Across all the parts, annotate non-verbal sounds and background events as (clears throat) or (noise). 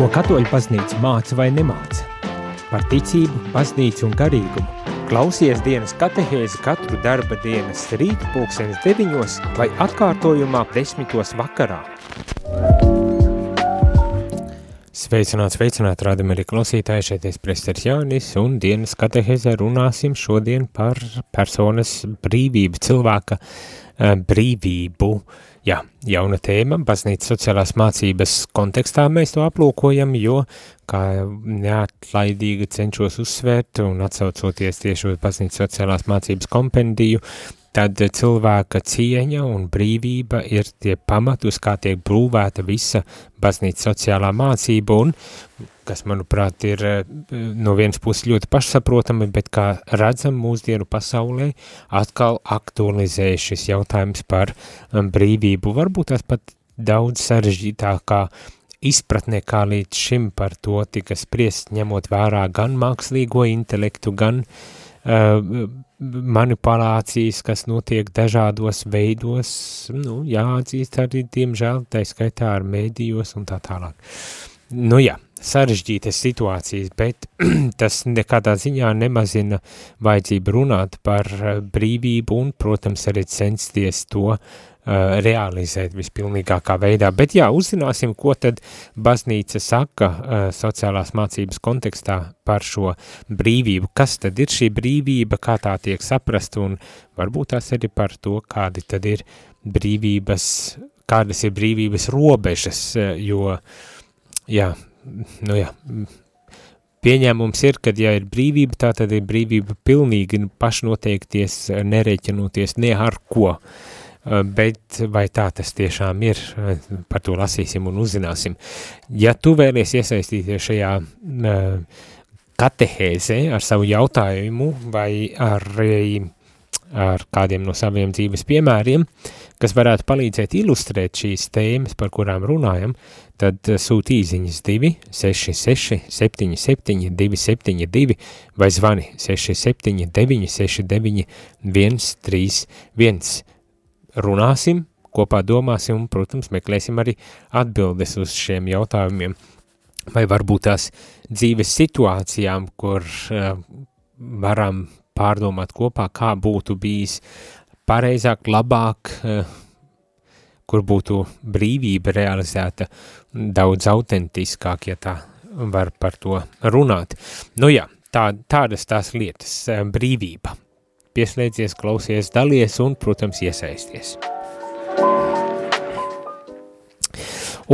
Ko katoļu baznīca māca vai nemāca? Par ticību, baznīcu un garīgumu. Klausies dienas katehēzi katru darba dienas rīt pulksenes deviņos vai atkārtojumā desmitos vakarā. Sveicināts, sveicināt, rādam arī klausītāji, šeit es presters Jānis, un dienas katehēzē runāsim šodien par personas brīvību, cilvēka uh, brīvību. Uh, Jā, jauna tēma, baznīcas sociālās mācības kontekstā mēs to aplūkojam, jo, kā neatlaidīgi cenšos uzsvērt un atsaucoties tieši uz baznīcas sociālās mācības kompendiju, tad cilvēka cieņa un brīvība ir tie pamati, uz kā tiek brūvēta visa baznīcas sociālā mācība, un kas, manuprāt, ir eh, no vienas puses ļoti pašsaprotami, bet kā redzam mūsdienu pasaulē, atkal aktualizē šis jautājums par um, brīvību. Varbūt tās pat daudz sarežģītākā izpratnē, kā līdz šim par to tika spriest, ņemot vērā gan mākslīgo intelektu, gan uh, manipulācijas, kas notiek dažādos veidos, nu, jāatzīst arī, diemžēl, tā skaitā ar mēdījos un tā tālāk. Nu jā, sarežģītas situācijas, bet (clears throat) tas nekādā ziņā nemazina vajadzību runāt par eh, brīvību un, protams, arī censties to uh, realizēt vispilnīgākā veidā. Bet jā, uzzināsim, ko tad baznīca saka uh, sociālās mācības kontekstā par šo brīvību. Kas tad ir šī brīvība, kā tā tiek saprast un varbūt tās arī par to, kādi tad ir brīvības, kādas ir brīvības robežas, jo, jā, nu jā, pieņēmums ir, ka ja ir brīvība, tā tad ir brīvība pilnīgi pašnoteikties, nereķinoties ne ar ko, bet vai tā tas tiešām ir, par to lasīsim un uzzināsim. Ja tu vēlies iesaistīties šajā katehēzē ar savu jautājumu vai ar, ar kādiem no saviem dzīves piemēriem, kas varētu palīdzēt ilustrēt šīs tēmas, par kurām runājam, tad eh, sūti īziņas 2 66 77 272 vai zvani 67 969 131. Runāsim, kopā domāsim un, protams, meklēsim arī atbildes uz šiem jautājumiem. Vai varbūt tās dzīves situācijām, kur uh, varam pārdomāt kopā, kā būtu bijis pareizāk, labāk, uh, kur būtu brīvība realizēta daudz autentiskāk, ja tā var par to runāt. Nu jā, tā, tādas tās lietas, eh, brīvība. Pieslēdzies, klausies, dalies un, protams, iesaisties.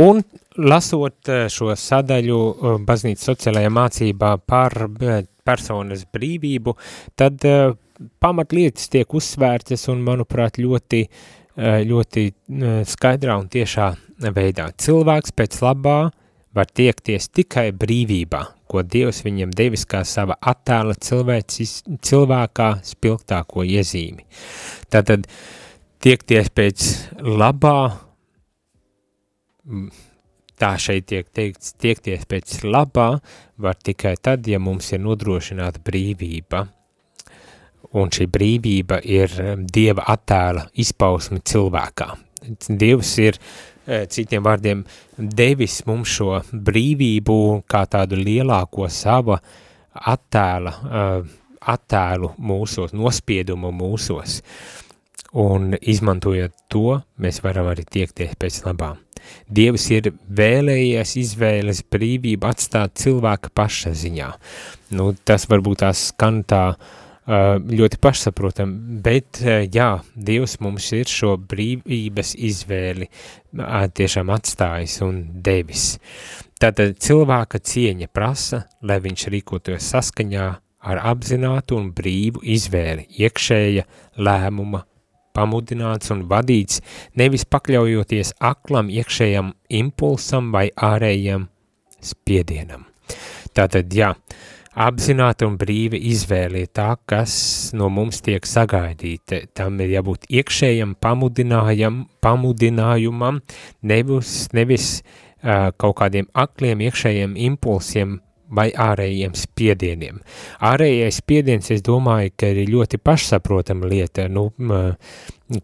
Un lasot eh, šo sadaļu eh, baznīcas sociālajā mācībā par personas brīvību, tad pamatlietas tiek uzsvērtas un, manuprāt, ļoti Eh, ļoti eh, skaidrā un tiešā veidā. Cilvēks pēc labā var tiekties tikai brīvībā, ko Dievs viņam devis kā sava attēla cilvēcis, cilvēkā spilgtāko iezīmi. Tātad tiekties pēc labā, tā šeit tiek teikts, tiekties pēc labā var tikai tad, ja mums ir nodrošināta brīvība – un šī brīvība ir Dieva attēla izpausme cilvēkā. Dievs ir, eh, citiem vārdiem, devis mums šo brīvību kā tādu lielāko sava attēla, eh, attēlu mūsos, nospiedumu mūsos. Un izmantojot to, mēs varam arī tiekties pēc labām. Dievs ir vēlējies izvēles brīvību atstāt cilvēka paša ziņā. Nu, tas varbūt tās skan tā uh, ļoti pašsaprotam, bet jā, Dievs mums ir šo brīvības izvēli tiešām atstājis un devis. Tātad cilvēka cieņa prasa, lai viņš rīkotos saskaņā ar apzinātu un brīvu izvēli, iekšēja lēmuma, pamudināts un vadīts, nevis pakļaujoties aklam iekšējam impulsam vai ārējam spiedienam. Tātad, jā, uh, apzināti un brīvi izvēlēt tā, kas no mums tiek sagaidīta. Tam ir jābūt iekšējam pamudinājumam, nevis, nevis uh, kaut kādiem akliem iekšējiem impulsiem vai ārējiem spiedieniem. Ārējais spiediens, es domāju, ka ir ļoti pašsaprotama lieta, nu,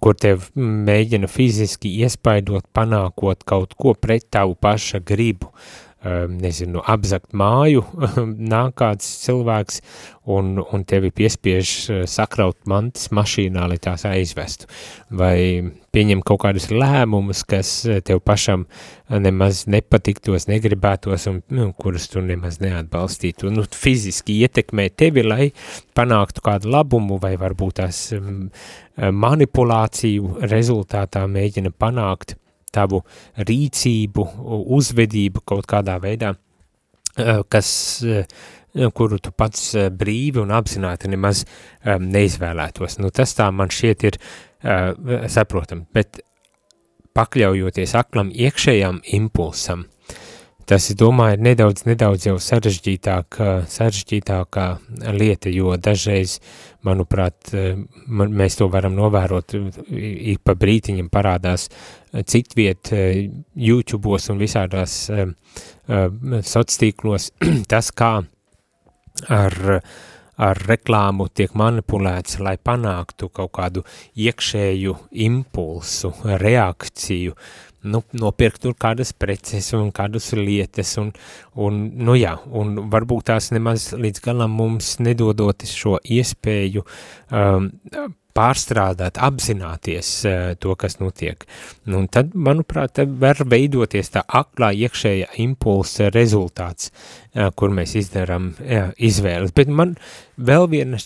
kur tev mēģina fiziski iespaidot, panākot kaut ko pret tavu paša gribu. Nezinu, apzakt māju, (laughs) nāk kāds cilvēks un, un tevi piespiež sakraut mantas mašīnā, lai tās aizvestu, vai pieņem kaut kādus lēmumus, kas tev pašam nemaz nepatiktos, negribētos un nu, kurus tu nemaz neatbalstītu, nu, fiziski ietekmē tevi, lai panāktu kādu labumu vai varbūt tās manipulāciju rezultātā mēģina panākt tavu rīcību, uzvedību kaut kādā veidā, eh, kas, eh, kuru tu pats eh, brīvi un apzināti nemaz neizvēlētos. Nu, tas tā man šķiet ir saprotam, bet pakļaujoties aklam iekšējām impulsam, Tas, domāju, ir nedaudz, nedaudz jau sarežģītāk, sarežģītākā lieta, jo dažreiz, manuprāt, man, mēs to varam novērot, ik pa brītiņam parādās citviet YouTube'os un visādās sociātīklos (clears throat) tas, kā ar, ar reklāmu tiek manipulēts, lai panāktu kaut kādu iekšēju impulsu, reakciju, nu, nopirkt tur kādas preces un kādas lietas, un, un, nu jā, un varbūt tās nemaz līdz galam mums nedodot šo iespēju um, pārstrādāt, apzināties uh, to, kas notiek. Nu, un tad, manuprāt, var veidoties tā aklā iekšējā impulsa rezultāts, uh, kur mēs izdarām uh, izvēles. Bet man vēl viena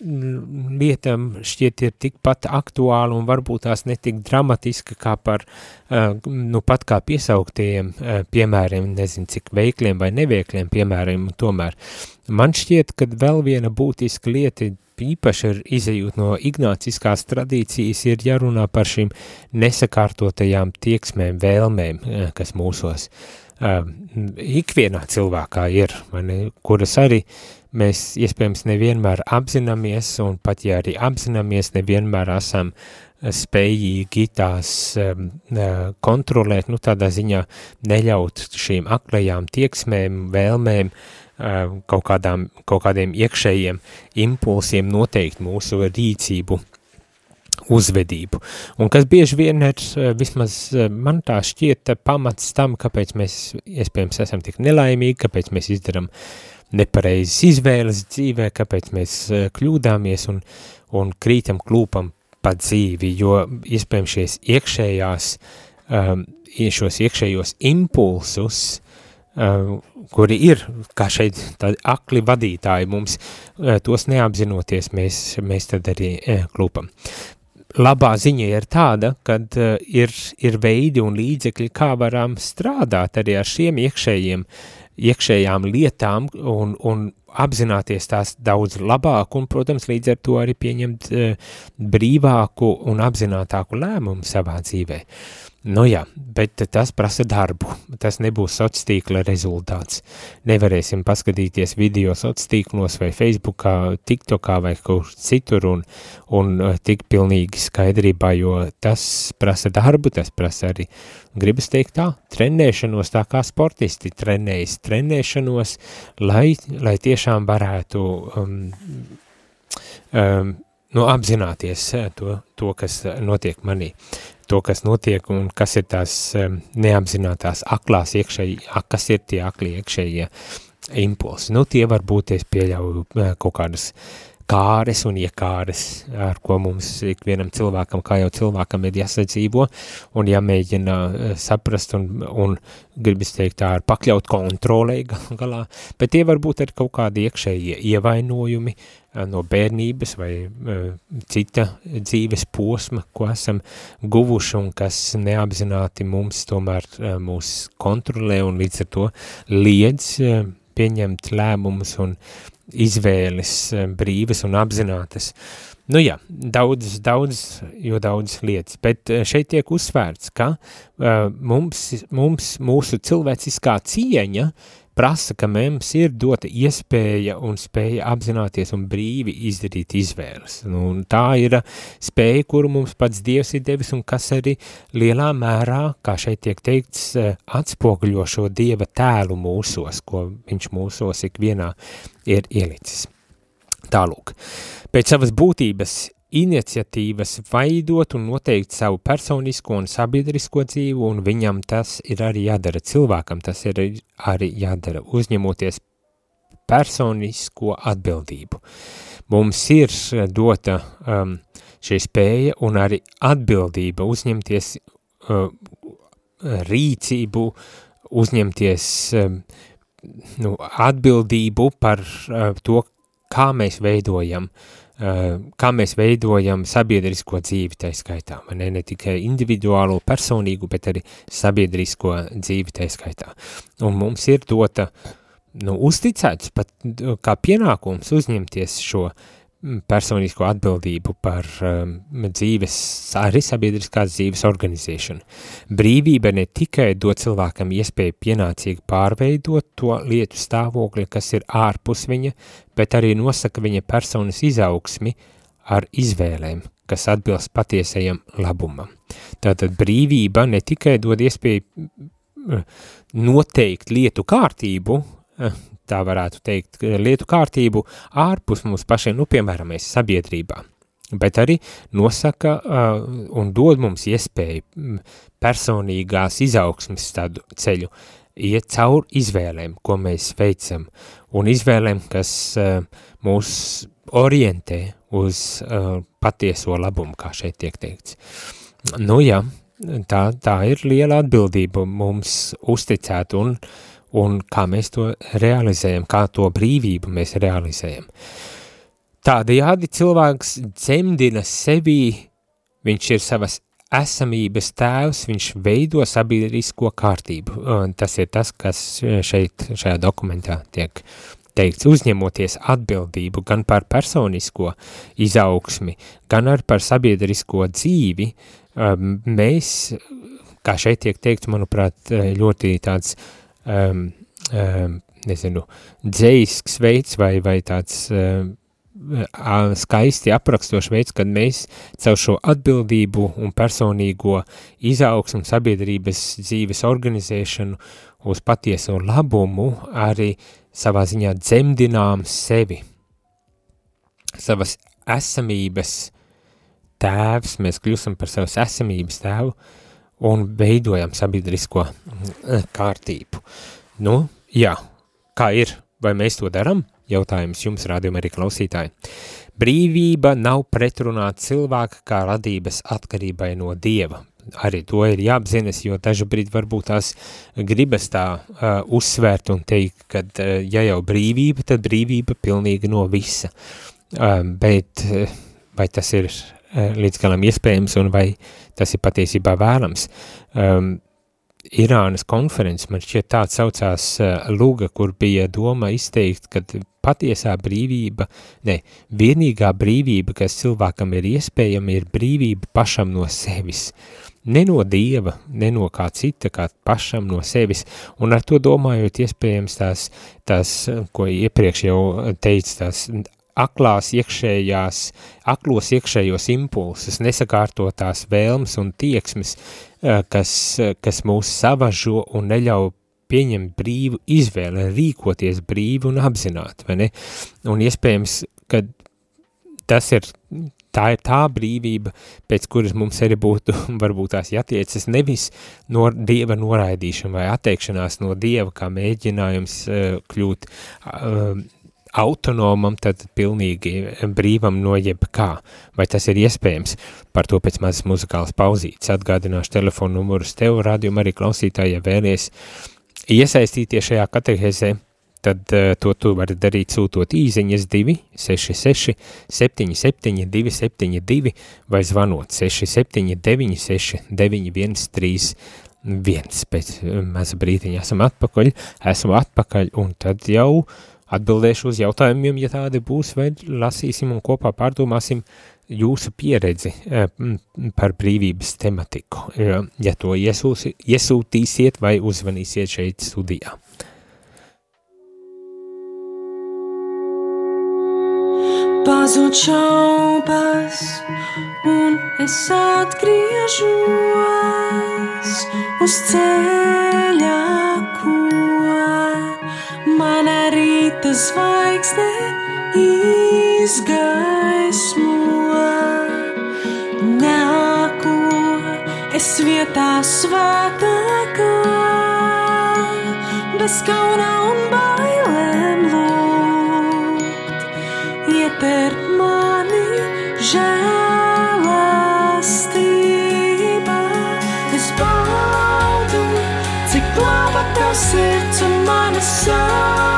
lieta šķiet ir tikpat aktuāla un varbūt tās netik dramatiska kā par, nu pat kā piesauktiem piemēriem, nezinu cik veikliem vai neveikliem piemēriem, tomēr man šķiet, ka vēl viena būtiska lieta īpaši ir izējūt no ignāciskās tradīcijas, ir jārunā par šīm nesakārtotajām tieksmēm, vēlmēm, eh, kas mūsos uh, ikvienā cilvēkā ir, mani, kuras arī mēs iespējams nevienmēr apzināmies, un pat ja arī apzināmies, nevienmēr esam spējīgi tās um, kontrolēt, nu tādā ziņā neļaut šīm aklajām tieksmēm, vēlmēm, uh, kaut, kādām, kaut kādiem iekšējiem impulsiem noteikt mūsu rīcību, uzvedību. Un kas bieži vien ir, vismaz man tā šķiet, pamats tam, kāpēc mēs iespējams esam tik nelaimīgi, kāpēc mēs izdaram nepareizes izvēles dzīvē, kāpēc mēs kļūdāmies un, un krītam klūpam pa dzīvi, jo iespējams šies iekšējās, um, šos iekšējos impulsus uh, kuri ir, kā šeit tādi akli vadītāji mums, eh, tos neapzinoties, mēs, mēs tad arī eh, klūpam. Labā ziņa ir tāda, ka ir, ir veidi un līdzekļi, kā varam strādāt arī ar šiem iekšējiem, iekšējām lietām un, un apzināties tās daudz labāk un, protams, līdz ar to arī pieņemt brīvāku un apzinātāku lēmumu savā dzīvē. Uh, Nu jā, bet tas prasa darbu, tas nebūs sociālā tīkla rezultāts. Nevarēsim paskatīties video sociālos tīklos vai Facebookā, TikTokā vai kur citur un, un uh, tik pilnīgi skaidrībā, jo tas prasa darbu, tas prasa arī, gribas teikt tā, trenēšanos tā kā sportisti trenējas, trenēšanos, lai, lai tiešām varētu um, um, nu, apzināties uh, to, to, kas notiek manī to, kas notiek un kas ir tās neapzinātās aklās iekšēji, kas ir tie akli iekšējie impulsi. Nu, tie var būt, es pieļauju kaut kādas kāres un iekāres, ar ko mums ikvienam cilvēkam, kā jau cilvēkam ir jāsadzīvo, un jāmēģina eh, saprast un, un gribas teikt tā ar pakļaut kontrolē galā, bet tie var būt arī kaut kādi iekšējie ievainojumi, Eh, no bērnības vai uh, cita dzīves posma, ko esam guvuši un kas neapzināti mums tomēr uh, mūs kontrolē un līdz ar to liedz pieņemt lēmumus un izvēles brīvas un apzinātas. Nu jā, daudz, daudz, jo daudz lietas, bet šeit tiek uzsvērts, ka uh, mums, mums mūsu cilvēciskā cieņa prasa, ka mums ir dota iespēja un spēja apzināties un brīvi izdarīt izvēles. Nu, tā ir spēja, kuru mums pats Dievs ir devis un kas arī lielā mērā, kā šeit tiek teikts, atspoguļo šo Dieva tēlu mūsos, ko viņš mūsos ikvienā ir ielicis. Tālūk, pēc savas būtības iniciatīvas veidot un noteikt savu personisko un sabiedrisko dzīvi, un viņam tas ir arī jādara cilvēkam, tas ir arī jādara uzņemoties personisko atbildību. Mums ir dota um, šī spēja un arī atbildība uzņemties uh, rīcību, uzņemties um, nu, atbildību par uh, to, kā mēs veidojam uh, Eh, kā mēs veidojam sabiedrisko dzīvi tā skaitā, ne, ne tikai individuālo, personīgu, bet arī sabiedrisko dzīvi tā skaitā. Un mums ir dota, nu, uzticēts pat kā pienākums uzņemties šo uh, personisko atbildību par um, dzīves, arī sabiedriskās dzīves organizēšanu. Brīvība ne tikai dod cilvēkam iespēju pienācīgi pārveidot to lietu stāvokli, kas ir ārpus viņa, bet arī nosaka viņa personas izaugsmi ar izvēlēm, kas atbilst patiesajam labumam. Tātad brīvība ne tikai dod iespēju uh, noteikt lietu kārtību, (laughs) tā varētu teikt, lietu kārtību ārpus mums pašiem, nu, piemēram, mēs sabiedrībā, bet arī nosaka uh, un dod mums iespēju personīgās izaugsmes tādu ceļu, iet caur izvēlēm, ko mēs veicam, un izvēlēm, kas uh, mūs orientē uz uh, patieso labumu, kā šeit tiek teikts. Nu jā, tā, tā ir liela atbildība mums uzticēt un uh, un kā mēs to realizējam, kā to brīvību mēs realizējam. Tādējādi cilvēks dzemdina sevī, viņš ir savas esamības tēvs, viņš veido sabiedrisko kārtību. Un tas ir tas, kas šeit šajā dokumentā tiek teikts, uzņemoties atbildību gan par personisko izaugsmi, gan arī par sabiedrisko dzīvi, um, mēs, kā šeit tiek teikts, manuprāt, ļoti tāds um, um, nezinu, dzējisks veids vai, vai tāds um, skaisti aprakstošs veids, kad mēs caur šo atbildību un personīgo izaugsmu sabiedrības dzīves organizēšanu uz patieso labumu arī savā ziņā dzemdinām sevi. Savas esamības tēvs, mēs kļūstam par savas esamības tēvu, uh, un veidojam sabiedrisko eh, kārtību. Nu, jā, kā ir, vai mēs to daram? Jautājums jums, rādījumi arī klausītāji. Brīvība nav pretrunā cilvēka kā radības atkarībai no Dieva. Arī to ir jāapzinas, jo daži brīdi varbūt tās gribas tā uh, uzsvērt un teikt, ka uh, ja jau brīvība, tad brīvība pilnīgi no visa. Uh, bet uh, vai tas ir līdz galam iespējams un vai tas ir patiesībā vēlams. Um, Irānas konferences, man šķiet tā saucās uh, Lūga, kur bija doma izteikt, ka patiesā brīvība, ne, vienīgā brīvība, kas cilvēkam ir iespējama, ir brīvība pašam no sevis. Ne no Dieva, ne no kā cita, kā pašam no sevis, un ar to domājot iespējams tās, tās ko iepriekš jau teica, tās aklās iekšējās, aklos iekšējos impulsus, nesakārtotās vēlmes un tieksmes, eh, kas, kas mūs savažo un neļauj pieņemt brīvu izvēli, rīkoties brīvi un apzināt, vai ne? Un iespējams, ka tas ir, tā ir tā brīvība, pēc kuras mums arī būtu, (laughs) varbūt tās jātiecas nevis no Dieva noraidīšana vai atteikšanās no Dieva, kā mēģinājums uh, kļūt uh, autonomam, tad pilnīgi brīvam no jebkā. Vai tas ir iespējams? Par to pēc mazas muzikālas pauzītes atgādināšu telefonu numurus tev, rādījumu arī klausītāji, ja vēlies iesaistīties šajā katehēzē, tad uh, to tu vari darīt sūtot īziņas 266 77 272 vai zvanot 679 691 1. Pēc maza brītiņa esam atpakaļ, esmu atpakaļ un tad jau uh, Atbildēšu uz jautājumiem, ja tādi būs, vai lasīsim un kopā pārdomāsim jūsu pieredzi eh, par brīvības tematiku, ja to iesūsi, iesūtīsiet vai uzvanīsiet šeit studijā. Pazūd šaubas, un es atgriežos uz ceļa, kur mana rīta zvaigzne izgaismo. Nāko es vietā svētākā, bez kauna un bailēm lūgt, ietver mani žēl. Laba tev sirds un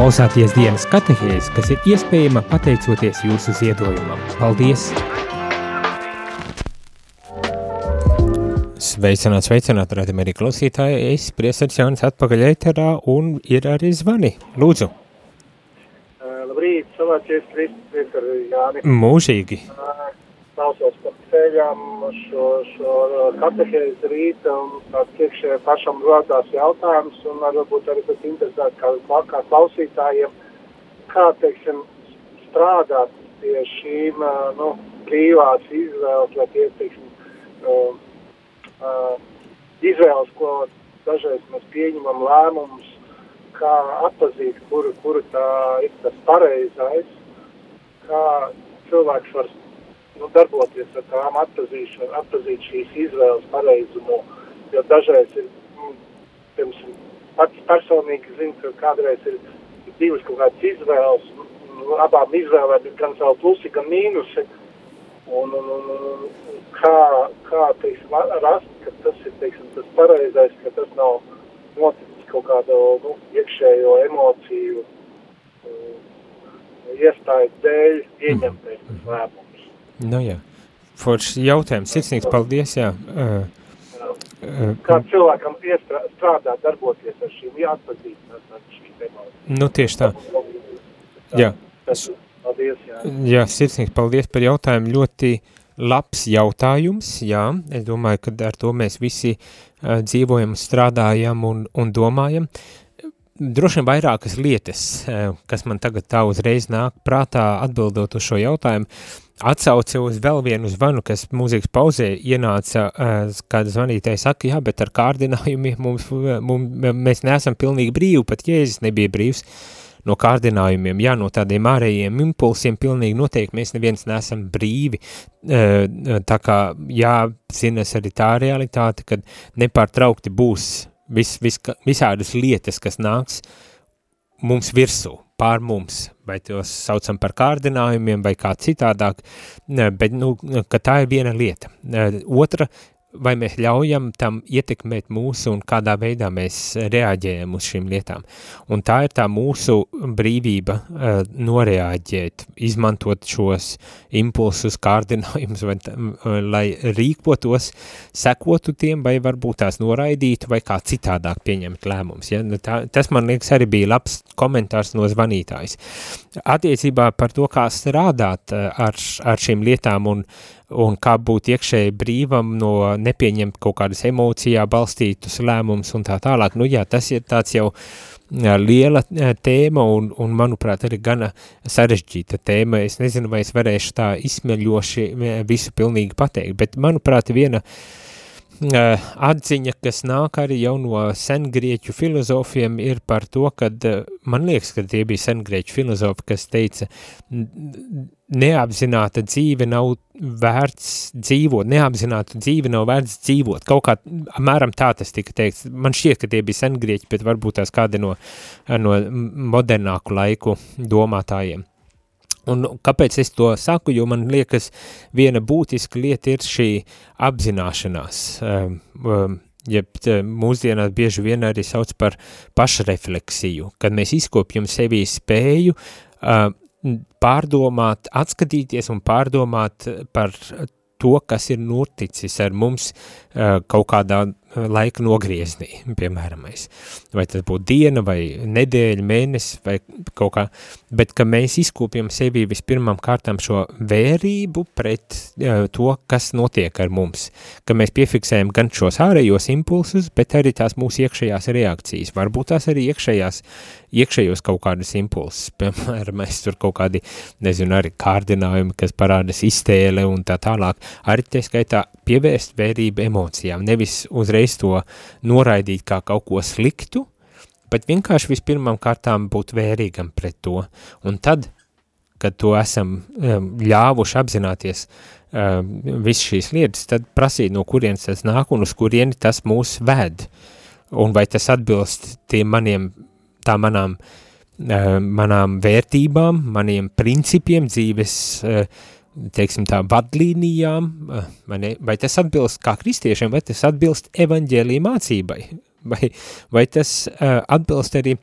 klausāties dienas katehēs, kas ir iespējama pateicoties jūsu ziedojumam. Paldies! Sveicināt, sveicināt, redzam arī klausītāji. Es priesars Jānis atpakaļ ēterā un ir arī zvani. Lūdzu, Labrīt, savācies Kristus ar Jāni. mūžīgi. Klausos pa ceļām šo, šo katehēzi rīta un tāds iekšē pašam rodās jautājums un varbūt arī pēc interesēt kā, kā klausītājiem, kā, teiksim, strādāt pie šīm, nu, brīvās izvēles, vai tie, teiksim, uh, uh, izvēles, ko dažreiz mēs pieņemam lēmumus, kā atpazīt, kuru, kuru tā ir tas pareizais, kā cilvēks var nu, darboties ar tām atpazīšanu, atpazīt šīs izvēles pareizumu, jo dažreiz ir, mm, piemēram, pats personīgi zinu, ka kādreiz ir divas kaut kādas izvēles, un abām izvēlēm ir gan savu plusi, gan mīnusi, un, un, un, un kā, kā teiksim, rast, ka tas ir, teiksim, tas pareizais, ka tas nav noticis kaut kādu, nu, iekšējo emociju uh, iestāju dēļ pieņemtais tas lēmums. Nu jā, foršs jautājums. Sirsnīgs paldies, jā. Uh, uh, Kā cilvēkam piestrā, strādāt, darboties ar šīm, jāatpazīst ar šīm emocijas. nu tieši tā. Jā. Tas, paldies, jā. Jā, sirsnīgs paldies par jautājumu. Ļoti labs jautājums, jā. Es domāju, ka ar to mēs visi uh, dzīvojam, strādājam un, un domājam. Droši vien vairākas lietas, uh, kas man tagad tā uzreiz nāk prātā atbildot uz šo jautājumu, atsauce uz vēl vienu zvanu, kas mūzikas pauzē ienāca, uh, kāda zvanītāja saka, jā, bet ar kārdinājumiem mums, mums, mēs neesam pilnīgi brīvi, pat Jēzus nebija brīvs. no kārdinājumiem, jā, no tādiem ārējiem impulsiem pilnīgi noteikti mēs neviens neesam brīvi, uh, tā kā jāzinas arī tā realitāte, kad nepārtraukti būs vis, vis, visādas lietas, kas nāks mums virsū, pār mums, vai tos saucam par kārdinājumiem, vai kā citādāk, bet, nu, ka tā ir viena lieta. Otra, vai mēs ļaujam tam ietekmēt mūsu un kādā veidā mēs reaģējam uz šīm lietām. Un tā ir tā mūsu brīvība uh, noreaģēt, izmantot šos impulsus, kārdinājumus, vai, uh, lai rīkotos, sekotu tiem, vai varbūt tās noraidītu, vai kā citādāk pieņemt lēmums. Ja? Nu, tā, tas, man liekas, arī bija labs komentārs no zvanītājs. Attiecībā par to, kā strādāt uh, ar, ar šīm lietām un un kā būt iekšēji brīvam no nepieņemt kaut kādas emocijā balstītus lēmumus un tā tālāk. Nu jā, tas ir tāds jau liela tēma un, un, manuprāt, arī gana sarežģīta tēma. Es nezinu, vai es varēšu tā izsmeļoši visu pilnīgi pateikt, bet, manuprāt, viena uh, atziņa, kas nāk arī jau no sengrieķu filozofiem, ir par to, kad, uh, man liekas, ka tie bija sengrieķu filozofi, kas teica, neapzināta dzīve nav vērts dzīvot, neapzināta dzīve nav vērts dzīvot. Kaut kā, apmēram tā tas tika teikts. Man šķiet, ka tie bija sengrieķi, bet varbūt tās kādi no, no modernāku laiku domātājiem. Un kāpēc es to saku, jo man liekas, viena būtiska lieta ir šī apzināšanās, um, um, jeb mūsdienās bieži vien arī sauc par pašrefleksiju, kad mēs izkopjam sevī spēju uh, pārdomāt, atskatīties un pārdomāt par to, kas ir noticis ar mums uh, kaut kādā laika nogrieznī, piemēram, vai tas būtu diena, vai nedēļa, mēnesis, vai kaut kā, bet ka mēs izkūpjam sevī vispirmām kārtām šo vērību pret uh, to, kas notiek ar mums, ka mēs piefiksējam gan šos ārējos impulsus, bet arī tās mūsu iekšējās reakcijas, varbūt tās arī iekšējās, iekšējos kaut kādas impulsus, (laughs) piemēram, mēs tur kaut kādi, nezinu, arī kārdinājumi, kas parādas iztēle un tā tālāk, arī tie skaitā pievērst vērību emocijām, nevis uzreiz to noraidīt kā kaut ko sliktu, bet vienkārši vispirmām kārtām būt vērīgam pret to. Un tad, kad to esam um, ļāvuši apzināties um, visu šīs lietas, tad prasīt, no kurienes tas nāk un uz kurieni tas mūs ved. Un vai tas atbilst tiem maniem, tā manām, uh, manām vērtībām, maniem principiem, dzīves, uh, teiksim tā, vadlīnijām, uh, vai, ne? vai tas atbilst kā kristiešiem, vai tas atbilst evaņģēlī mācībai, vai, vai tas uh, atbilst arī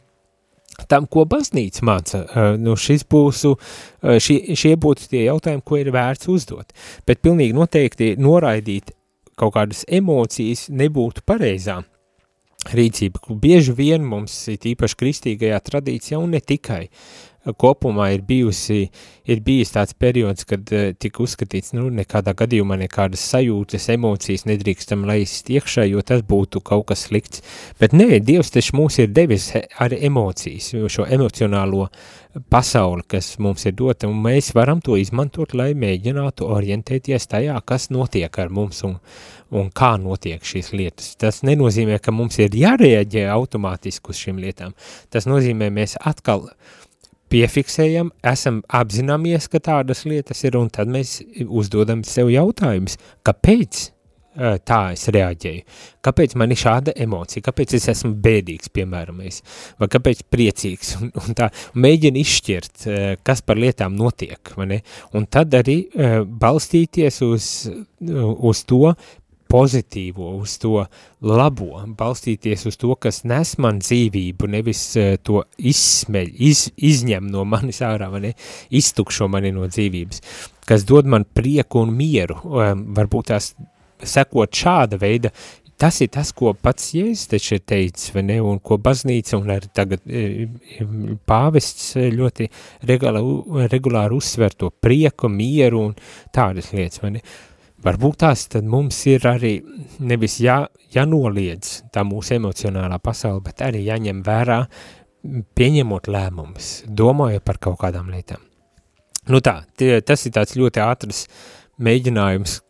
tam, ko baznīca māca. Uh, nu, šis būs, uh, šie, šie būtu tie jautājumi, ko ir vērts uzdot. Bet pilnīgi noteikti noraidīt kaut kādas emocijas nebūtu pareizā rīcība. Bieži vien mums, ir īpaši kristīgajā tradīcijā, un ne tikai, kopumā ir bijusi, ir bijis tāds periods, kad uh, tika uzskatīts, nu, nekādā gadījumā nekādas sajūtas, emocijas nedrīkstam laist iekšā, jo tas būtu kaut kas slikts. Bet nē, Dievs taču mūs ir devis ar emocijas, jo šo emocionālo pasauli, kas mums ir dota, un mēs varam to izmantot, lai mēģinātu orientēties tajā, kas notiek ar mums un, un kā notiek šīs lietas. Tas nenozīmē, ka mums ir jārēģē automātiski uz šīm lietām. Tas nozīmē, mēs atkal piefiksējam, esam apzināmies, ka tādas lietas ir, un tad mēs uzdodam sev jautājumus, kāpēc eh, tā es reaģēju, kāpēc man ir šāda emocija, kāpēc es esmu bēdīgs, piemēram, es, vai kāpēc priecīgs, un, un tā mēģina izšķirt, eh, kas par lietām notiek, vai ne? un tad arī eh, balstīties uz, uz to, pozitīvo, uz to labo, balstīties uz to, kas nes man dzīvību, nevis uh, to izsmeļ, iz, izņem no manis ārā, ne, iztukšo mani no dzīvības, kas dod man prieku un mieru, um, varbūt tās sekot šāda veida, tas ir tas, ko pats Jēzus taču ir teicis, vai ne, un ko baznīca un arī tagad e, pāvests ļoti regulāri, regulāri uzsver to prieku, mieru un tādas lietas, vai ne, varbūt tās tad mums ir arī nevis jā, jānoliedz tā mūsu emocionālā pasaule, bet arī jāņem vērā, pieņemot lēmumus, domājot par kaut kādām lietām. Nu tā, tie, tas ir tāds ļoti ātrs mēģinājums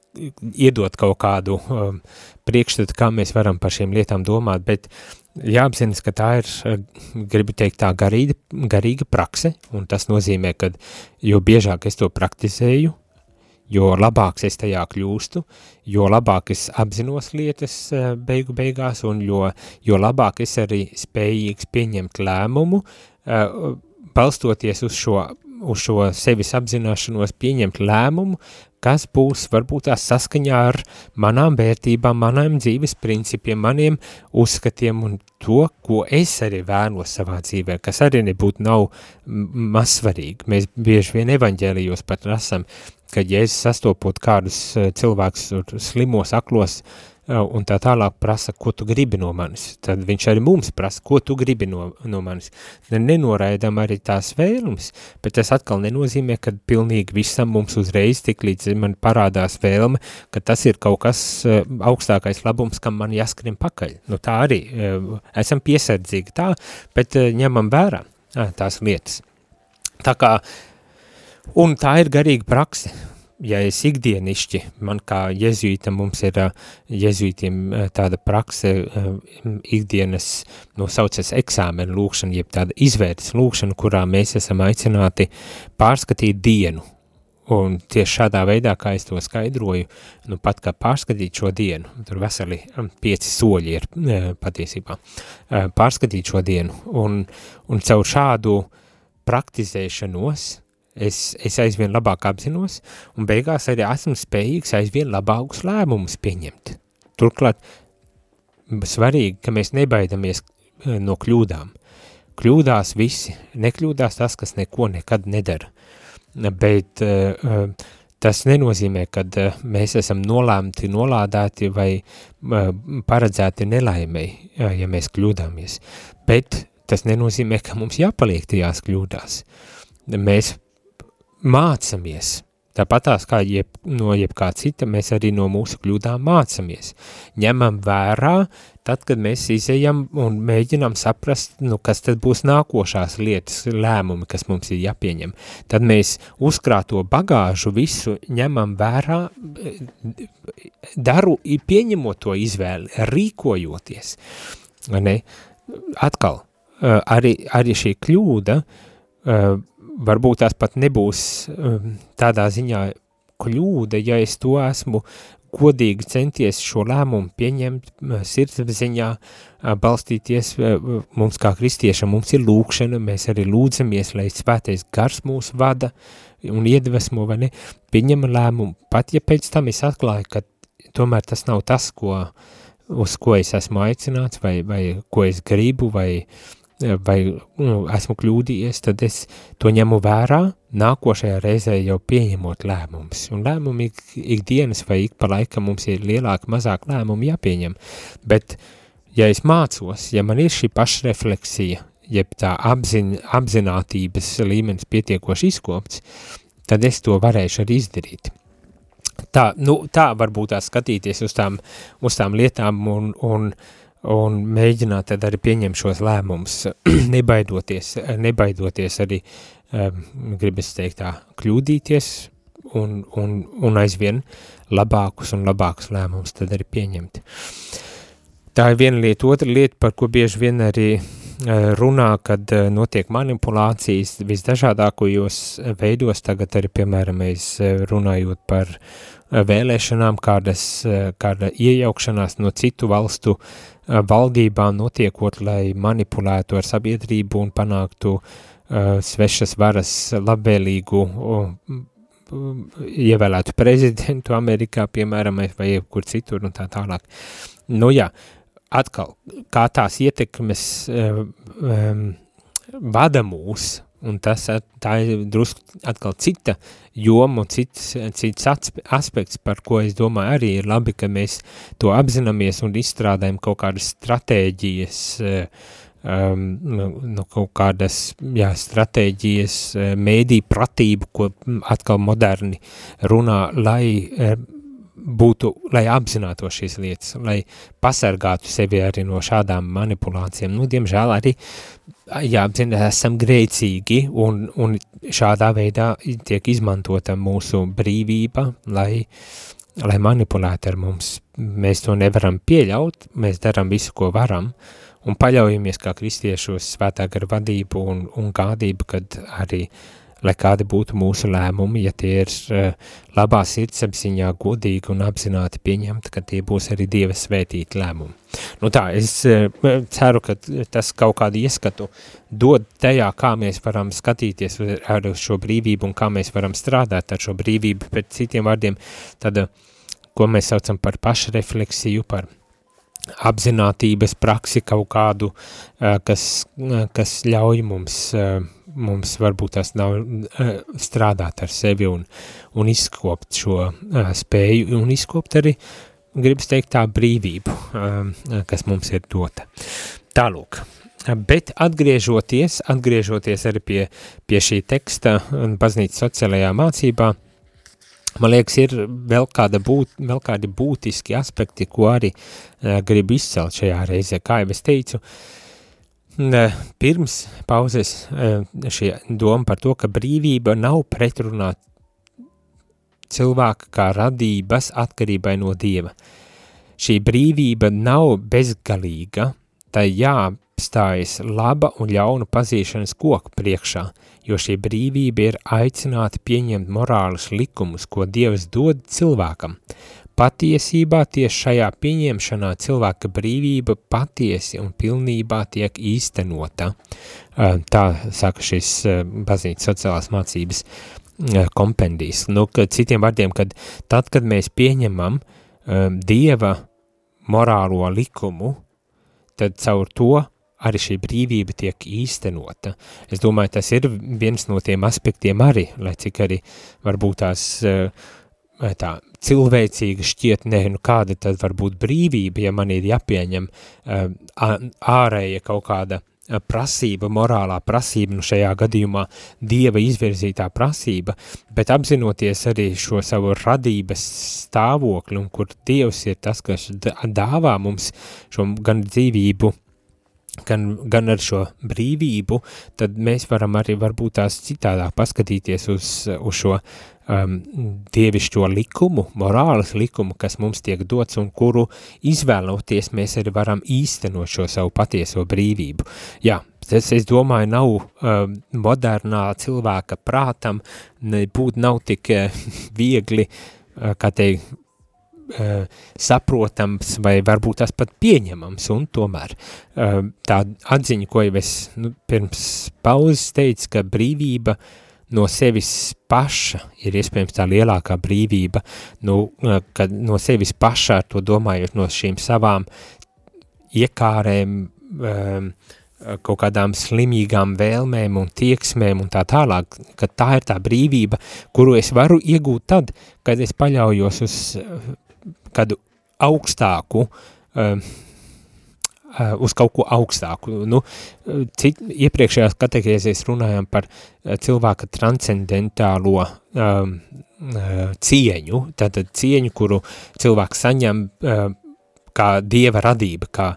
iedot kaut kādu um, priekšstatu, kā mēs varam par šīm lietām domāt, bet jāapzinas, ka tā ir, uh, gribu teikt, tā garīga, garīga prakse, un tas nozīmē, ka jo biežāk es to praktizēju, jo labāks es tajā kļūstu, jo labāk es apzinos lietas uh, beigu beigās, un jo, jo labāk es arī spējīgs pieņemt lēmumu, uh, balstoties uz šo, uz šo sevis apzināšanos, pieņemt lēmumu, kas būs varbūt tās saskaņā ar manām vērtībām, manām dzīves principiem, maniem uzskatiem un to, ko es arī vēlos savā dzīvē, kas arī nebūtu nav mazsvarīgi. Mēs bieži vien evaņģēlijos pat rasam, ka Jēzus sastopot kādus eh, cilvēkus slimos, aklos eh, un tā tālāk prasa, ko tu gribi no manis, tad viņš arī mums prasa, ko tu gribi no, no manis. Ne- Nenoraidam arī tās vēlmes, bet tas atkal nenozīmē, ka pilnīgi visam mums uzreiz tik līdz man parādās vēlme, ka tas ir kaut kas eh, augstākais labums, kam man jāskrien pakaļ. Nu tā arī, eh, esam piesardzīgi tā, bet eh, ņemam vērā tās lietas. Tā kā Un tā ir garīga prakse. Ja es ikdienišķi, man kā jezuītam mums ir jezuītiem tāda prakse ikdienas nosaucas eksāmena lūkšana, jeb tāda izvērtas lūkšana, kurā mēs esam aicināti pārskatīt dienu. Un tieši šādā veidā, kā es to skaidroju, nu pat kā pārskatīt šo dienu, tur veseli pieci soļi ir patiesībā, pārskatīt šo dienu. Un, un caur šādu praktizēšanos, es, es aizvien labāk apzinos, un beigās arī esmu spējīgs aizvien labākus lēmumus pieņemt. Turklāt svarīgi, ka mēs nebaidamies eh, no kļūdām. Kļūdās visi, nekļūdās tas, kas neko nekad nedara. Bet uh, tas nenozīmē, ka mēs esam nolēmti, nolādēti vai paredzēti nelaimei, ja mēs kļūdāmies. Bet tas nenozīmē, ka mums jāpaliek tajās kļūdās. Mēs mācamies. Tāpatās kā jeb, no jebkā cita, mēs arī no mūsu kļūdām mācamies. Ņemam vērā, tad, kad mēs izejam un mēģinām saprast, nu, kas tad būs nākošās lietas, lēmumi, kas mums ir jāpieņem. Tad mēs uzkrāto bagāžu visu ņemam vērā, daru, pieņemot to izvēli, rīkojoties. Ne? Atkal, eh, arī, arī šī kļūda, uh, varbūt tās pat nebūs um, tādā ziņā kļūda, ja es to esmu godīgi centies šo lēmumu pieņemt sirdsapziņā, balstīties mums kā kristiešam, mums ir lūkšana, mēs arī lūdzamies, lai svētais gars mūs vada un iedvesmo, vai ne, pieņem lēmumu, pat ja pēc tam es atklāju, ka tomēr tas nav tas, ko, uz ko es esmu aicināts, vai, vai ko es gribu, vai, vai nu, esmu kļūdījies, tad es to ņemu vērā, nākošajā reizē jau pieņemot lēmumus. Un lēmumi ik, ikdienas vai ik pa laikam mums ir lielāki, mazāk lēmumi jāpieņem. Bet, ja es mācos, ja man ir šī pašrefleksija, jeb tā apzin, apzinātības līmenis pietiekoši izkopts, tad es to varēšu arī izdarīt. Tā, nu, tā varbūt tā skatīties uz tām, uz tām lietām un, un, un mēģināt tad arī pieņemt šos lēmumus, (clears throat) nebaidoties, nebaidoties arī, um, gribas teikt tā, kļūdīties un, un, un aizvien labākus un labākus lēmumus tad arī pieņemt. Tā ir viena lieta, otra lieta, par ko bieži vien arī uh, runā, kad uh, notiek manipulācijas visdažādākajos veidos, tagad arī, piemēram, mēs uh, runājot par vēlēšanām, kādas, kāda iejaukšanās no citu valstu uh, valdībām notiekot, lai manipulētu ar sabiedrību un panāktu uh, svešas varas labvēlīgu uh, ievēlētu prezidentu Amerikā, piemēram, vai jebkur citur un tā tālāk. Nu jā, atkal, kā tās ietekmes um, vada mūs, un tas tā ir drusku atkal cita joma un cits, cits aspekts, par ko es domāju arī ir labi, ka mēs to apzināmies un izstrādājam kaut kādas stratēģijas, um, nu, kaut kādas jā, stratēģijas, mēdī pratību, ko atkal moderni runā, lai būtu, lai apzinātu šīs lietas, lai pasargātu sevi arī no šādām manipulācijām. Nu, diemžēl arī jāapzina, esam grēcīgi un, un šādā veidā tiek izmantota mūsu brīvība, lai, lai manipulētu ar mums. Mēs to nevaram pieļaut, mēs darām visu, ko varam, un paļaujamies kā kristieši uz svētā gara vadību un, un gādību, kad arī, lai kādi būtu mūsu lēmumi, ja tie ir uh, labā sirdsapziņā, godīgi un apzināti pieņemti, ka tie būs arī Dieva svētīti lēmumi. Nu tā, es uh, ceru, ka tas kaut kādu ieskatu dod tajā, kā mēs varam skatīties ar šo brīvību un kā mēs varam strādāt ar šo brīvību, pēc citiem vārdiem, tāda, ko mēs saucam par pašrefleksiju, par apzinātības praksi kaut kādu, eh, kas, eh, kas ļauj mums, eh, mums varbūt tas nav eh, strādāt ar sevi un, un izkopt šo eh, spēju un izkopt arī, gribas teikt, tā brīvību, eh, kas mums ir dota. Tālūk. Bet atgriežoties, atgriežoties arī pie, pie šī teksta baznīcas sociālajā mācībā, man liekas, ir vēl, kāda būt, vēl kādi būtiski aspekti, ko arī uh, gribu izcelt šajā reizē. Kā jau es teicu, uh, pirms pauzes uh, šī doma par to, ka brīvība nav pretrunā cilvēka kā radības atkarībai no Dieva. Šī brīvība nav bezgalīga, tai jāstājas laba un ļauna pazīšanas koka priekšā, jo šī brīvība ir aicināta pieņemt morālus likumus, ko Dievs dod cilvēkam. Patiesībā tieši šajā pieņemšanā cilvēka brīvība patiesi un pilnībā tiek īstenota. Tā saka šis baznīcas sociālās mācības kompendijs. Nu, ka citiem vārdiem, kad tad, kad mēs pieņemam Dieva morālo likumu, tad caur to arī šī brīvība tiek īstenota. Es domāju, tas ir viens no tiem aspektiem arī, lai cik arī varbūt tās uh, tā cilvēcīga šķiet, ne, nu kāda tad var būt brīvība, ja man ir jāpieņem uh, ā- ārēja kaut kāda uh, prasība, morālā prasība, nu šajā gadījumā Dieva izvirzītā prasība, bet apzinoties arī šo savu radības stāvokli, un kur Dievs ir tas, kas dāvā mums šo gan dzīvību, gan, gan ar šo brīvību, tad mēs varam arī varbūt tās citādāk paskatīties uz, uz šo um, dievišķo likumu, morāles likumu, kas mums tiek dots un kuru izvēloties mēs arī varam īstenot šo savu patieso brīvību. Jā, tas, es domāju, nav um, modernā cilvēka prātam, būt nav tik uh, (laughs) viegli, uh, kā teikt, uh, saprotams vai varbūt tas pat pieņemams un tomēr uh, tā atziņa, ko jau es nu, pirms pauzes teicu, ka brīvība no sevis paša ir iespējams tā lielākā brīvība, nu, uh, kad no sevis paša ar to domājot no šīm savām iekārēm, um, kaut kādām slimīgām vēlmēm un tieksmēm un tā tālāk, ka tā ir tā brīvība, kuru es varu iegūt tad, kad es paļaujos uz uh, kādu augstāku, um, uz kaut ko augstāku. Nu, cit, iepriekšējās kategēzēs runājām par uh, cilvēka transcendentālo um, cieņu, tātad cieņu, kuru cilvēks saņem uh, kā dieva radība, kā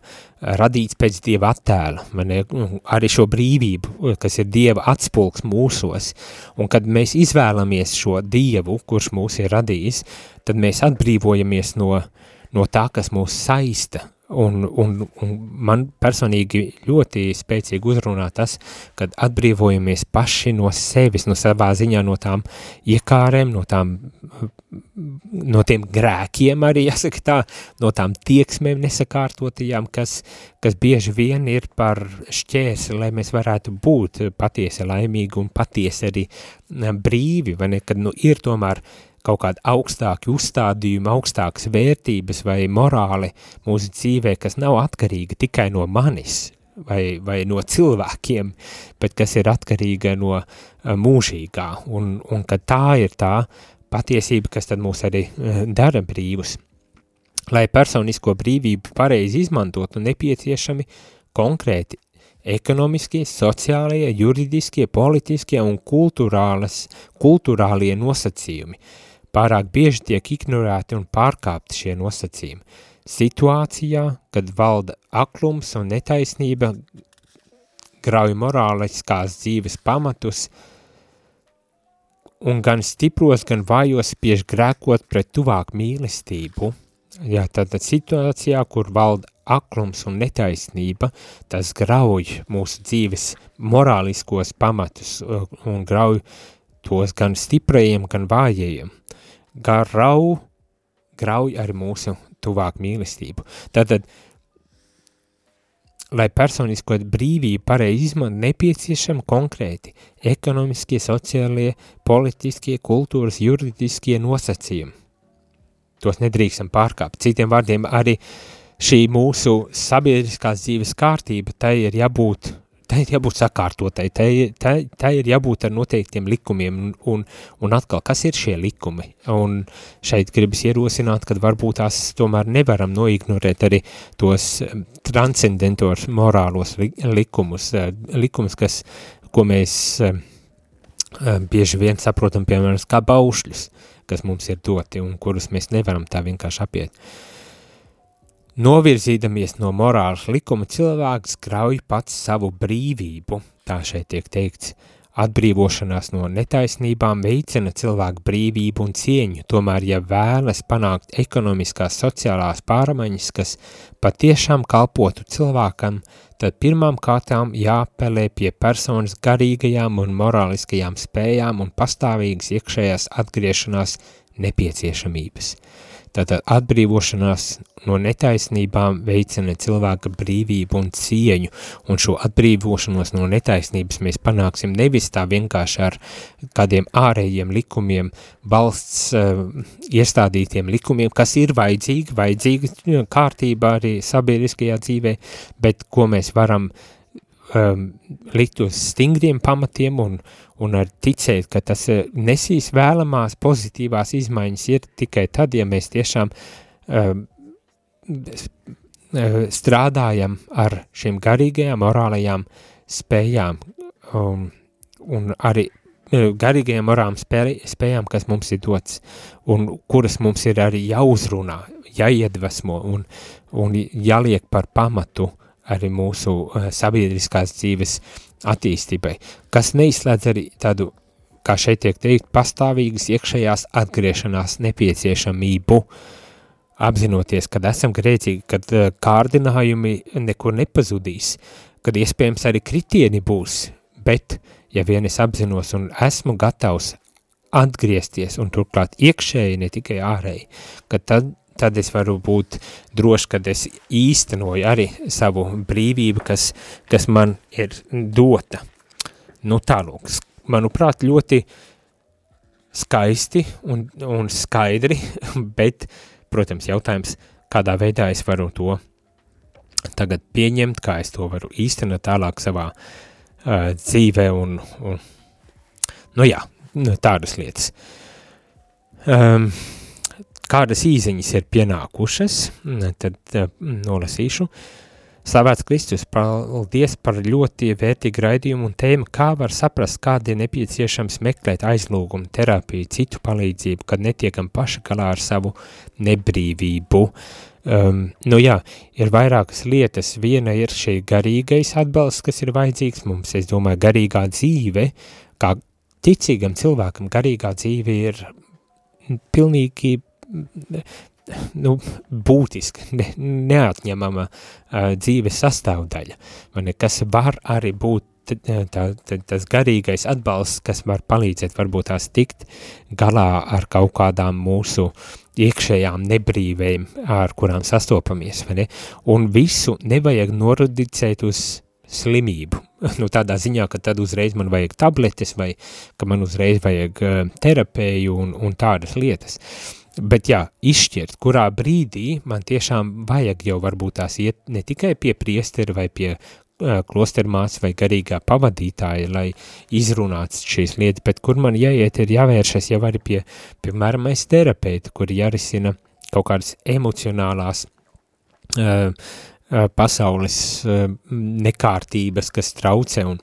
radīts pēc dieva attēla, man ir arī šo brīvību, kas ir dieva atspulks mūsos, un kad mēs izvēlamies šo dievu, kurš mūs ir radījis, tad mēs atbrīvojamies no, no tā, kas mūs saista, un, un, un man personīgi ļoti spēcīgi uzrunā tas, kad atbrīvojamies paši no sevis, no savā ziņā no tām iekārēm, no tām no tiem grēkiem arī, (laughs) jāsaka tā, no tām tieksmēm nesakārtotajām, kas, kas bieži vien ir par šķēsi, lai mēs varētu būt patiesi laimīgi un patiesi arī brīvi, vai ne, kad nu ir tomēr kaut kādi augstāki uzstādījumi, augstākas vērtības vai morāli mūsu dzīvē, kas nav atkarīga tikai no manis vai, vai no cilvēkiem, bet kas ir atkarīga no uh, mūžīgā, un, un ka tā ir tā patiesība, kas tad mūs arī uh, dara brīvus. Lai personisko brīvību pareizi izmantotu, nepieciešami konkrēti ekonomiskie, sociālie, juridiskie, politiskie un kulturālie nosacījumi. Pārāk bieži tiek ignorēti un pārkāpti šie nosacījumi. Situācijā, kad valda aklums un netaisnība, grauj morāliskās dzīves pamatus un gan stipros, gan vājos spiež grēkot pret tuvāk mīlestību. Jā, tātad situācijā, kur valda aklums un netaisnība, tas grauj mūsu dzīves morāliskos pamatus uh, un grauj tos gan stiprajiem, gan vājajiem. Garau grauj arī mūsu tuvāk mīlestību. Tātad, lai personisko brīvību pareizi izmantot, nepieciešami konkrēti ekonomiskie, sociālie, politiskie, kultūras, juridiskie nosacījumi. Tos nedrīkstam pārkāpt. Citiem vārdiem arī šī mūsu sabiedriskās dzīves kārtība, tai ir jābūt, tai ir jābūt sakārtotai, tai, tai, tai ir jābūt ar noteiktiem likumiem un, un, un atkal, kas ir šie likumi? Un šeit gribas ierosināt, ka varbūt tās tomēr nevaram noignorēt arī tos em, transcendentos morālos li, likumus, eh, likumus, kas, ko mēs em, em, bieži vien saprotam, piemēram, kā baušļus, kas mums ir doti un kurus mēs nevaram tā vienkārši apiet. Novirzīdamies no morāles likuma cilvēks grauj pats savu brīvību, tā šeit tiek teikts, atbrīvošanās no netaisnībām veicina cilvēku brīvību un cieņu, tomēr, ja vēlas panākt ekonomiskās sociālās pārmaiņas, kas patiešām kalpotu cilvēkam, tad pirmām kārtām jāpelē pie personas garīgajām un morāliskajām spējām un pastāvīgas iekšējās atgriešanās nepieciešamības. Tātad atbrīvošanās no netaisnībām veicina cilvēka brīvību un cieņu, un šo atbrīvošanos no netaisnības mēs panāksim nevis tā vienkārši ar kādiem ārējiem likumiem, valsts uh, iestādītiem likumiem, kas ir vajadzīgi, vajadzīgi nu, kārtība arī sabiedriskajā dzīvē, bet ko mēs varam um, likt uz stingriem pamatiem un, un ar ticēt, ka tas eh, nesīs vēlamās pozitīvās izmaiņas ir tikai tad, ja mēs tiešām um, strādājam ar šīm garīgajām, morālajām spējām un, un arī eh, garīgajām morālām spējām, kas mums ir dots un kuras mums ir arī jāuzrunā, jāiedvesmo un, un jāliek par pamatu arī mūsu uh, sabiedriskās dzīves attīstībai, kas neizslēdz arī tādu, kā šeit tiek teikt, pastāvīgas iekšējās atgriešanās nepieciešamību, apzinoties, kad esam grēcīgi, kad uh, kārdinājumi nekur nepazudīs, kad iespējams arī kritieni būs, bet, ja vien es apzinos un esmu gatavs atgriezties un turklāt iekšēji, ne tikai ārēji, ka tad tad es varu būt drošs, kad es īstenoju arī savu brīvību, kas, kas man ir dota. Nu tālūk, manuprāt, ļoti skaisti un, un skaidri, (laughs) bet, protams, jautājums, kādā veidā es varu to tagad pieņemt, kā es to varu īstenot tālāk savā uh, dzīvē un, un, nu jā, nu, tādas lietas. Um, kādas īziņas ir pienākušas, tad uh, nolasīšu. Slavēts Kristus, paldies par ļoti vērtīgu raidījumu un tēmu, kā var saprast, kādi ir nepieciešams meklēt aizlūgumu, terapiju, citu palīdzību, kad netiekam paši galā ar savu nebrīvību. Um, nu jā, ir vairākas lietas. Viena ir šī garīgais atbalsts, kas ir vajadzīgs mums. Es domāju, garīgā dzīve, kā ticīgam cilvēkam garīgā dzīve ir pilnīgi nu, būtiska, ne, neatņemama uh, dzīves sastāvdaļa. Man kas var arī būt tā, tā, tas garīgais atbalsts, kas var palīdzēt varbūt tās tikt galā ar kaut kādām mūsu iekšējām nebrīvēm, ar kurām sastopamies, vai ne? Un visu nevajag norodicēt uz slimību. (laughs) Nu, tādā ziņā, ka tad uzreiz man vajag tabletes vai ka man uzreiz vajag uh, terapēju un, un tādas lietas. Bet jā, izšķirt, kurā brīdī man tiešām vajag jau varbūt tās iet ne tikai pie priestera vai pie uh, klostermās vai garīgā pavadītāja, lai izrunāts šīs lietas, bet kur man jāiet ir jāvēršas jau arī pie, piemēram, es terapeita, kur jārisina kaut kādas emocionālās uh, pasaules nekārtības, kas traucē un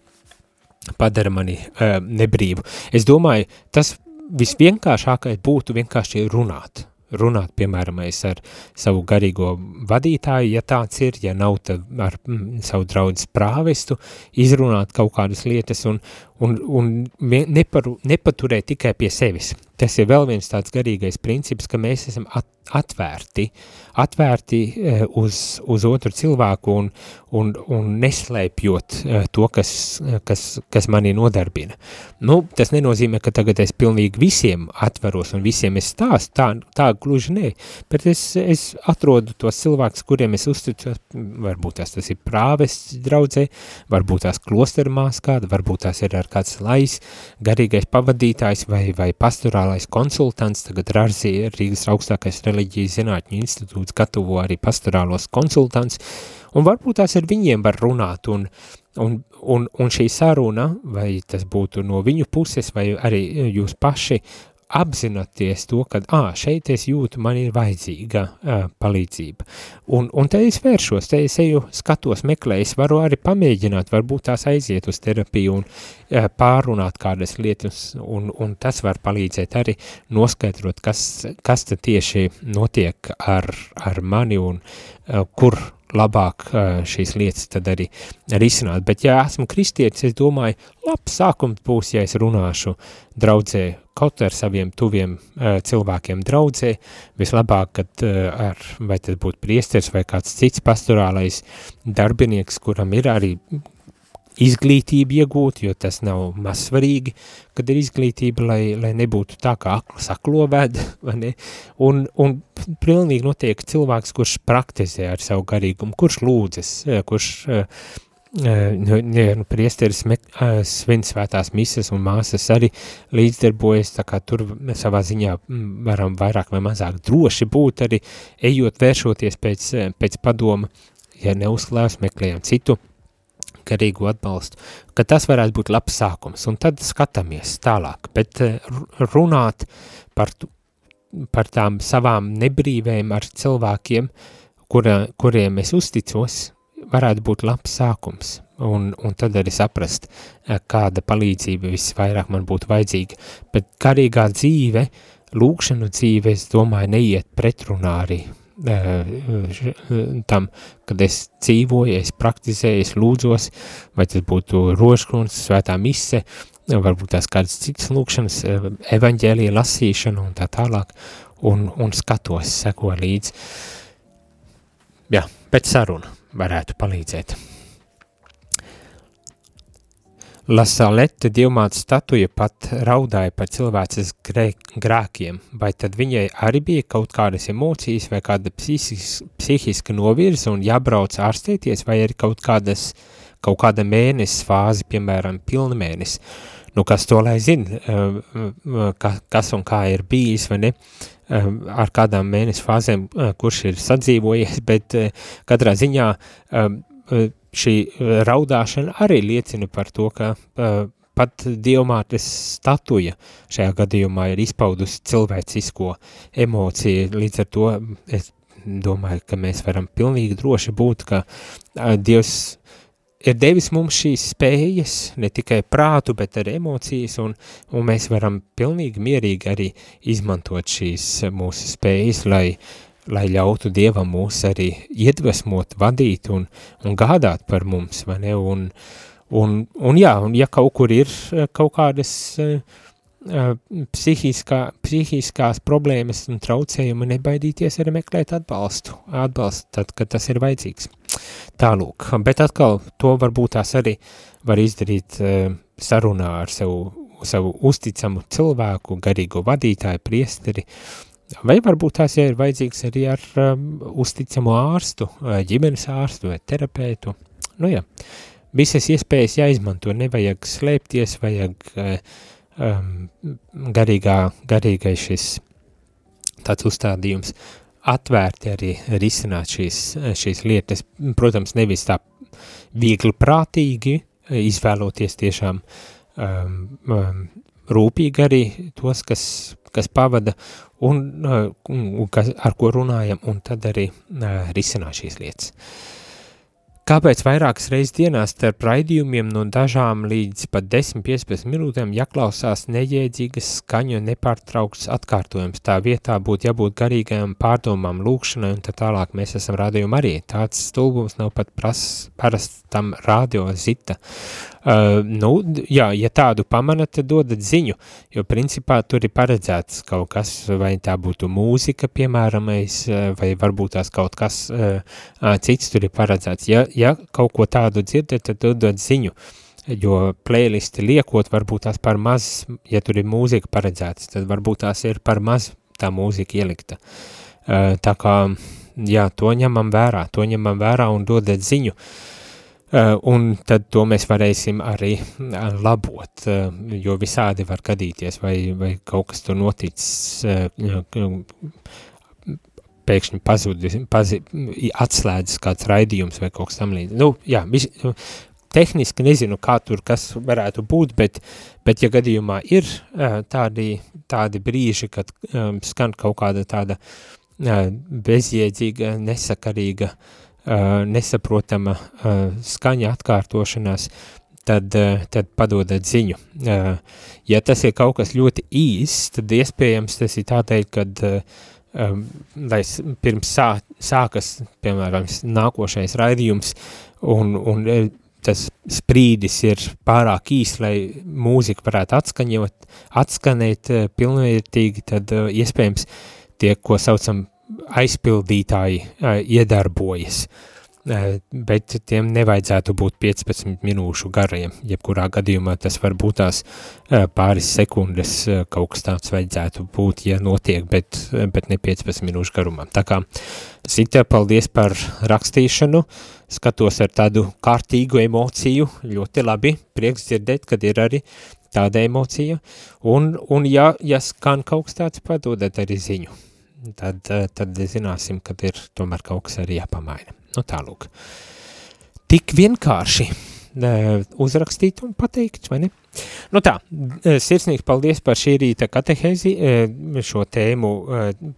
padara mani nebrīvu. Es domāju, tas visvienkāršākais būtu vienkārši runāt. runāt, piemēram, es ar savu garīgo vadītāju, ja tāds ir, ja nav, tad ar mm, savu draudzes prāvestu izrunāt kaut kādas lietas un, un, un neparu, nepaturēt tikai pie sevis. Tas ir vēl viens tāds garīgais princips, ka mēs esam at, atvērti, atvērti eh, uz, uz otru cilvēku un, un, un neslēpjot eh, to, kas, kas, kas mani nodarbina. Nu, tas nenozīmē, ka tagad es pilnīgi visiem atveros un visiem es stāstu, tā, tā gluži nē, bet es, es atrodu tos cilvēkus, kuriem es uzticos, varbūt tās tas ir prāvests draudzē, varbūt tās klostermās kāda, varbūt tās ir ar kāds lais, garīgais pavadītājs vai, vai pastorālais konsultants, tagad Rārzī Rīgas augstākais reliģijas zinātņu institūts gatavo arī pastorālos konsultants, un varbūt tās ar viņiem var runāt, un, un, un, un šī saruna, vai tas būtu no viņu puses, vai arī jūs paši apzinoties to, ka, ā, šeit es jūtu, man ir vajadzīga ā, palīdzība. Un, un te es vēršos, te es eju, skatos, meklēju, es varu arī pamēģināt, varbūt tās aiziet uz terapiju un ā, pārunāt kādas lietas, un, un tas var palīdzēt arī noskaidrot, kas, kas tad tieši notiek ar, ar mani un ā, kur labāk ā, šīs lietas tad arī risināt. Bet, ja esmu kristietis, es domāju, labs sākums būs, ja es runāšu draudzē kaut ar saviem tuviem uh, cilvēkiem draudzē, vislabāk, kad uh, ar, vai tas būtu priesteris vai kāds cits pastorālais darbinieks, kuram ir arī izglītība iegūt, jo tas nav mazsvarīgi, kad ir izglītība, lai, lai nebūtu tā kā aklas akloved, (laughs) vai ne? Un, un pilnīgi notiek cilvēks, kurš praktizē ar savu garīgumu, kurš lūdzas, eh, kurš nu, nu, priesteris svin svētās mises un māsas arī līdzdarbojas, tā kā tur savā ziņā varam vairāk vai mazāk droši būt arī, ejot, vēršoties pēc, pēc padoma, ja neuzklājus, meklējam citu garīgu atbalstu, ka tas varētu būt labs sākums, un tad skatāmies tālāk, bet runāt par, par tām savām nebrīvēm ar cilvēkiem, kura, kuriem es uzticos, varētu būt labs sākums, un, un tad arī saprast, kāda palīdzība visvairāk man būtu vajadzīga. Bet garīgā dzīve, lūkšanu dzīve, es domāju, neiet pretrunā arī tam, kad es dzīvoju, es praktizēju, es lūdzos, vai tas būtu rožkruns, svētā mise, varbūt tās kādas citas lūkšanas, evaņģēlija lasīšana un tā tālāk, un, un skatos, seko līdz. Jā, pēc saruna varētu palīdzēt. Lasalete dievmātes statuja pat raudāja par cilvēces grēkiem, vai tad viņai arī bija kaut kādas emocijas vai kāda psihis, psihiska novirza un jābrauc ārstēties, vai arī kaut kādas, kaut kāda mēnesis fāze, piemēram, pilna mēnesis. Nu, kas to lai zina, kas un kā ir bijis, vai ne, ar kādām mēnesis fāzēm, kurš ir sadzīvojies, (laughs) bet katrā ziņā šī raudāšana arī liecina par to, ka uh, pat dievmātes statuja šajā gadījumā ir izpaudusi cilvēcisko emociju, līdz ar to es domāju, ka mēs varam pilnīgi droši būt, ka uh, Dievs ir devis mums šīs spējas, ne tikai prātu, bet arī emocijas, un, un mēs varam pilnīgi mierīgi arī izmantot šīs mūsu spējas, lai uh, lai ļautu Dievam mūs arī iedvesmot, vadīt un, un gādāt par mums, vai ne, un, un, un jā, un ja kaut kur ir kaut kādas uh, psihiskā, psihiskās problēmas un traucējumi, nebaidīties arī meklēt atbalstu, atbalstu tad, kad tas ir vajadzīgs. Tālūk, bet atkal to varbūt tās arī var izdarīt uh, sarunā ar savu, savu uzticamu cilvēku, garīgo vadītāju, priesteri, Vai varbūt tās, ja ir vajadzīgs arī ar um, uzticamu ārstu, ģimenes ārstu vai terapeitu. Nu jā, visas iespējas jāizmanto, nevajag slēpties, vajag um, garīgā, garīgais šis tāds uzstādījums atvērti arī risināt šīs, šīs lietas. Protams, nevis tā viegli prātīgi, izvēloties tiešām um, um, rūpīgi arī tos, kas, kas pavada un, un kas, ar ko runājam, un tad arī uh, risināt šīs lietas. Kāpēc vairākas reizes dienā starp raidījumiem no dažām līdz pat 10-15 minūtēm jāklausās neģēdzīgas skaņu un nepārtraukts atkārtojums? Tā vietā būtu jābūt garīgajām pārdomām, lūkšanai un tā tālāk. Mēs esam rādījumi arī. Tāds stulbums nav pat pras, parastam radio zita. Uh, nu, jā, ja tādu pamanat, tad dodat ziņu, jo principā tur ir paredzēts kaut kas, vai tā būtu mūzika, piemēramais, vai varbūt tās kaut kas uh, cits tur ir paredzēts. Ja, ja kaut ko tādu dzirdat, tad dodat ziņu, jo playlisti liekot, varbūt tās par maz, ja tur ir mūzika paredzēts, tad varbūt tās ir par maz tā mūzika ielikta. Uh, tā kā, jā, to ņemam vērā, to ņemam vērā un dodat ziņu. Uh, un tad to mēs varēsim arī uh, labot, uh, jo visādi var gadīties, vai, vai kaut kas tur noticis, pēkšņi pazudis, pazi, atslēdzis kāds raidījums vai kaut kas tam līdz. Nu, jā, vis, tehniski nezinu, kā tur kas varētu būt, bet, bet ja gadījumā ir tādi, tādi brīži, kad skan kaut kāda tāda bezjēdzīga, nesakarīga, nesaprotama skaņa atkārtošanās, tad, tad padodat ziņu. Ja tas ir kaut kas ļoti īsts, tad iespējams tas ir tādēļ, kad lai pirms sā, sākas, piemēram, nākošais raidījums, un, un tas sprīdis ir pārāk īs, lai mūzika varētu atskaņot, atskanēt pilnvērtīgi, tad iespējams tie, ko saucam aizpildītāji, uh, iedarbojas. Uh, bet tiem nevajadzētu būt 15 minūšu gariem, jebkurā gadījumā tas var būt tās pāris sekundes, kaut kas tāds vajadzētu būt, ja notiek, bet, bet ne 15 minūšu garumā. Tā kā Sita, paldies par rakstīšanu, skatos ar tādu kārtīgu emociju, ļoti labi, prieks dzirdēt, kad ir arī tāda emocija, un, un ja, ja skan kaut kas tāds, padodat arī ziņu, tad, tad zināsim, kad ir tomēr kaut kas arī jāpamaina. Nu tālūk. Tik vienkārši uzrakstīt un pateikt, vai ne? Nu tā, sirsnīgi paldies par šī rīta katehēzi, šo tēmu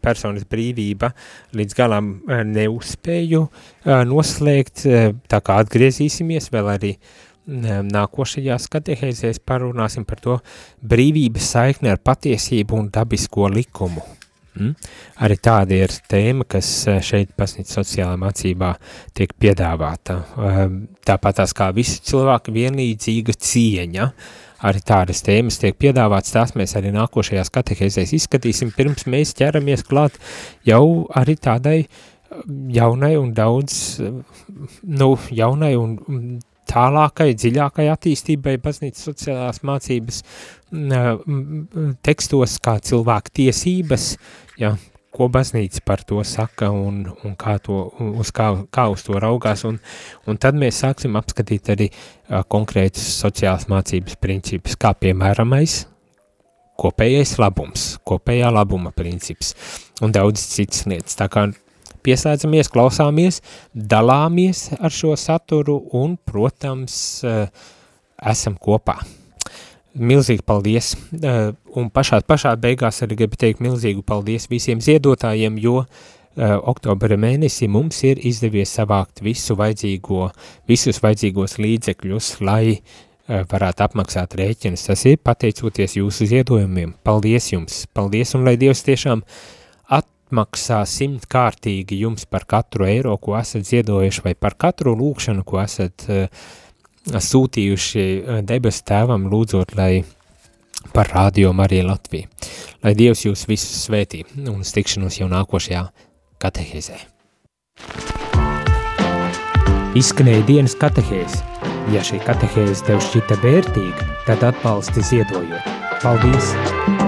personas brīvība līdz galam neuzspēju noslēgt, tā kā atgriezīsimies vēl arī nākošajās katehēzēs parunāsim par to brīvības saikni ar patiesību un dabisko likumu. Mm? Arī tāda ir tēma, kas šeit pasnīt sociālā mācībā tiek piedāvāta. Tāpat tās kā visi cilvēki vienlīdzīga cieņa, arī tādas tēmas tiek piedāvātas, tās mēs arī nākošajās katehēzēs izskatīsim, pirms mēs ķeramies klāt jau arī tādai jaunai un daudz, nu, jaunai un tālākai, dziļākai attīstībai baznīcas sociālās mācības tekstos kā cilvēku tiesības, ja, ko baznīca par to saka un, un kā, to, uz kā, kā uz to raugās, un, un tad mēs sāksim apskatīt arī uh, konkrētas sociālās mācības principus, kā piemēramais kopējais labums, kopējā labuma princips un daudz citas lietas. Tā kā pieslēdzamies, klausāmies, dalāmies ar šo saturu un, protams, uh, esam kopā. Milzīgi paldies, uh, un pašā, pašā beigās arī gribu teikt milzīgu paldies visiem ziedotājiem, jo uh, oktobra mēnesī mums ir izdevies savākt visu vajadzīgo, visus vajadzīgos līdzekļus, lai uh, varētu apmaksāt rēķinus. Tas ir pateicoties jūsu ziedojumiem. Paldies jums, paldies, un lai Dievs tiešām atmaksā simtkārtīgi jums par katru eiro, ko esat ziedojuši, vai par katru lūkšanu, ko esat uh, sūtījuši debesu tēvam lūdzot, lai par radio Mariju Latviju. Lai Dievs jūs visus svētī un stikšanos jau nākošajā katehēzē. Izskanēja dienas katehēze. Ja šī katehēze tev šķita vērtīga, tad atbalsti ziedojot. Paldies!